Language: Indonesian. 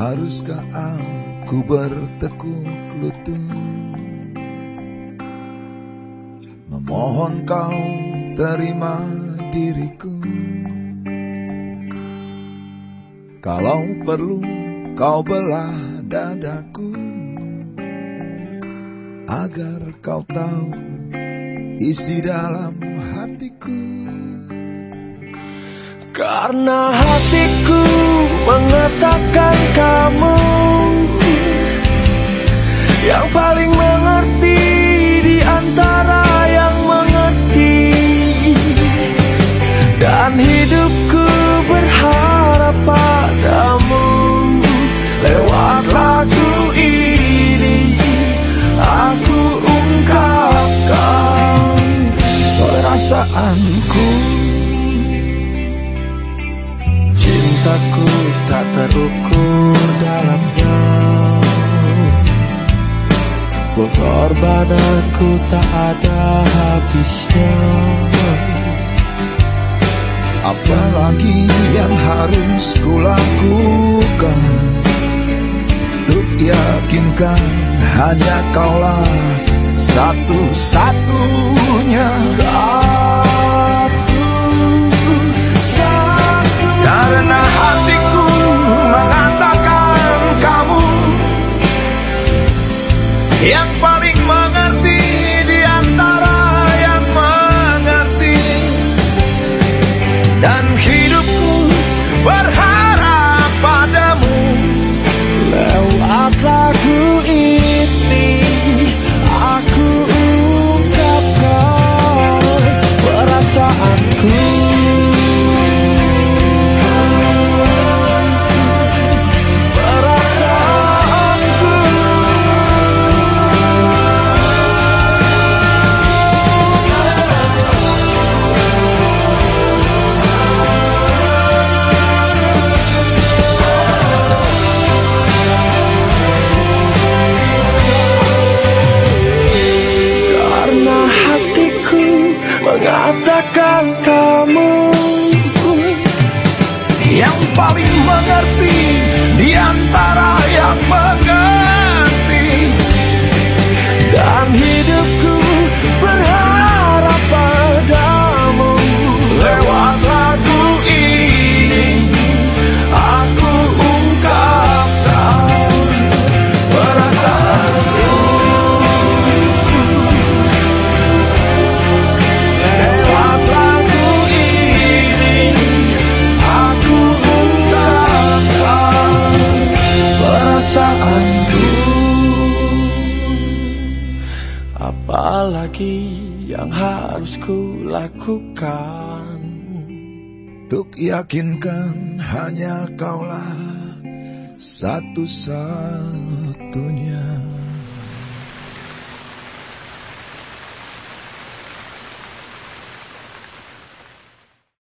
Haruskah aku bertekuk lutut? Memohon kau terima diriku. Kalau perlu kau belah dadaku Agar kau tahu isi dalam hatiku. Karena hatiku mengatakan kamu Yang paling mengerti di antara yang mengerti. Dan hidupku berharap padamu. Lewat lagu ini Aku ungkapkan perasaanku Cintaku tak terukur dalamnya. Pengorbananku tak ada habisnya. Apalagi yang harus kulakukan? Untuk yakinkan hanya kaulah satu-satunya mengatakan kamu? Yang paling mengerti di antara Apalagi yang harus ku lakukan? Untuk yakinkan hanya kaulah satu-satunya